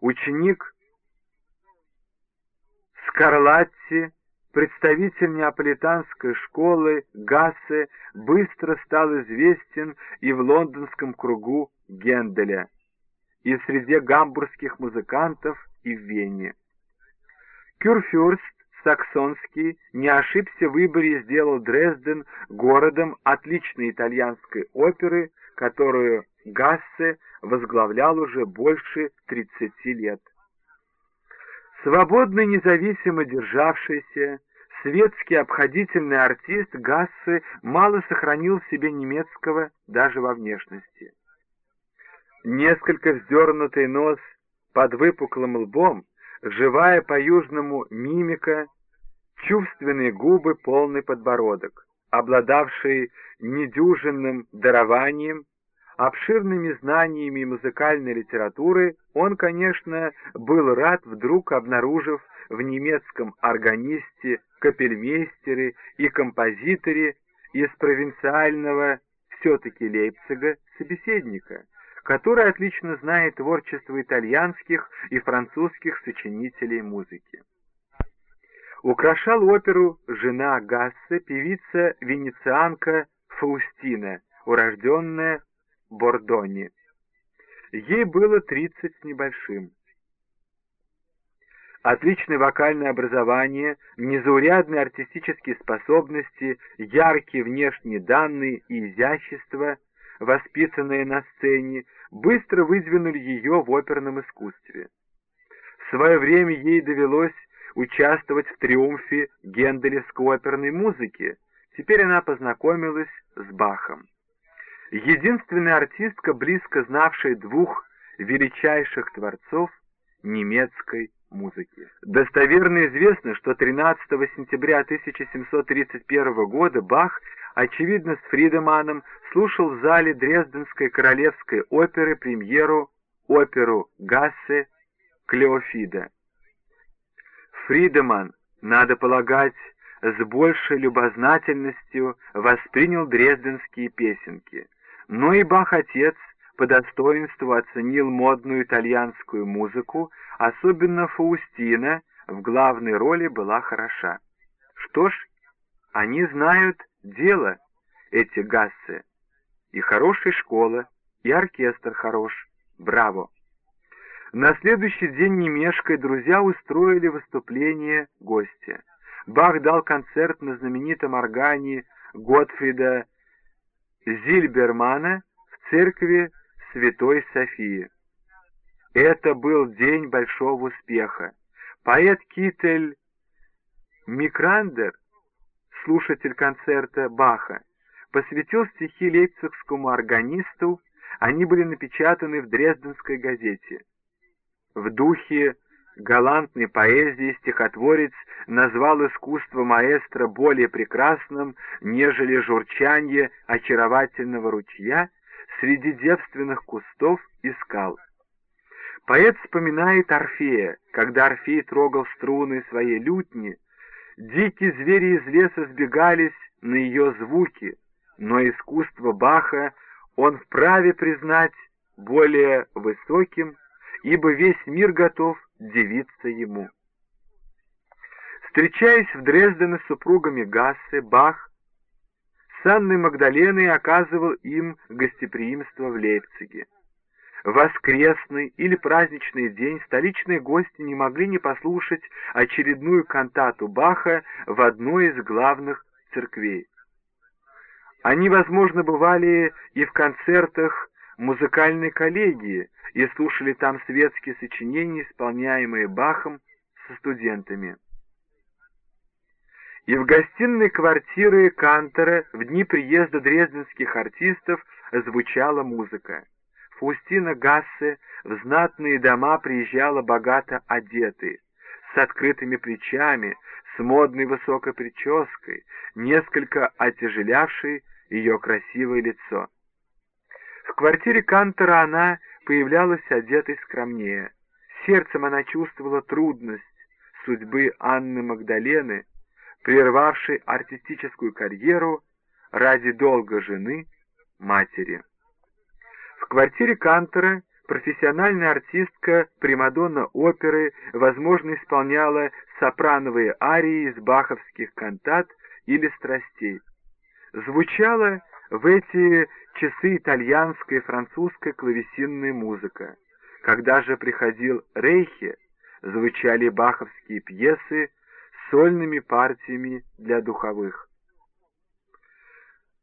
Ученик Скарлатти, представитель неаполитанской школы Гассе, быстро стал известен и в лондонском кругу Генделя, и в среде гамбургских музыкантов, и в Вене. Кюрфюрст Саксонский не ошибся в выборе и сделал Дрезден городом отличной итальянской оперы, которую Гассе возглавлял уже больше 30 лет. Свободно независимо державшийся, светский обходительный артист Гассе мало сохранил в себе немецкого даже во внешности. Несколько вздернутый нос под выпуклым лбом, живая по-южному мимика, чувственные губы, полный подбородок, обладавший недюжинным дарованием, обширными знаниями музыкальной литературы, он, конечно, был рад, вдруг обнаружив в немецком органисте, капельмейстере и композиторе из провинциального все-таки Лейпцига собеседника, который отлично знает творчество итальянских и французских сочинителей музыки. Украшал оперу жена Гассе, певица-венецианка Фаустина, урожденная Бордоне. Ей было тридцать с небольшим. Отличное вокальное образование, незаурядные артистические способности, яркие внешние данные и изящество, воспитанные на сцене, быстро выдвинули ее в оперном искусстве. В свое время ей довелось участвовать в триумфе генделевской оперной музыки. Теперь она познакомилась с Бахом. Единственная артистка, близко знавшая двух величайших творцов немецкой музыки. Достоверно известно, что 13 сентября 1731 года Бах, очевидно с Фридеманом, слушал в зале Дрезденской королевской оперы премьеру оперу Гассе «Клеофида». Фридеман, надо полагать, с большей любознательностью воспринял дрезденские песенки. Но и Бах-отец по достоинству оценил модную итальянскую музыку, особенно Фаустина в главной роли была хороша. Что ж, они знают дело, эти гассы. И хорошая школа, и оркестр хорош. Браво! На следующий день, не мешкая, друзья устроили выступление гостя. Бах дал концерт на знаменитом органе Готфрида Зильбермана в церкви Святой Софии. Это был день большого успеха. Поэт Китель Микрандер, слушатель концерта Баха, посвятил стихи лейпцигскому органисту, они были напечатаны в Дрезденской газете. В духе галантной поэзии стихотворец назвал искусство маэстро более прекрасным, нежели журчанье очаровательного ручья среди девственных кустов и скал. Поэт вспоминает Орфея, когда Орфей трогал струны своей лютни, дикие звери из леса сбегались на ее звуки, но искусство Баха он вправе признать более высоким ибо весь мир готов дивиться ему. Встречаясь в Дрездене с супругами Гассе, Бах с Анной Магдаленой оказывал им гостеприимство в Лейпциге. Воскресный или праздничный день столичные гости не могли не послушать очередную кантату Баха в одной из главных церквей. Они, возможно, бывали и в концертах музыкальной коллегии и слушали там светские сочинения, исполняемые Бахом со студентами. И в гостиной квартиры Кантера в дни приезда дрезденских артистов звучала музыка. Фаустина Гассе в знатные дома приезжала богато одетой, с открытыми плечами, с модной высокой прической, несколько отяжелявшей ее красивое лицо. В квартире Кантера она появлялась одетой скромнее. Сердцем она чувствовала трудность судьбы Анны Магдалены, прервавшей артистическую карьеру ради долга жены, матери. В квартире Кантера профессиональная артистка, примадонна оперы, возможно, исполняла сопрановые арии из баховских кантат или страстей. Звучала в эти часы итальянская и французская клавесинная музыка. Когда же приходил Рейхе, звучали баховские пьесы с сольными партиями для духовых.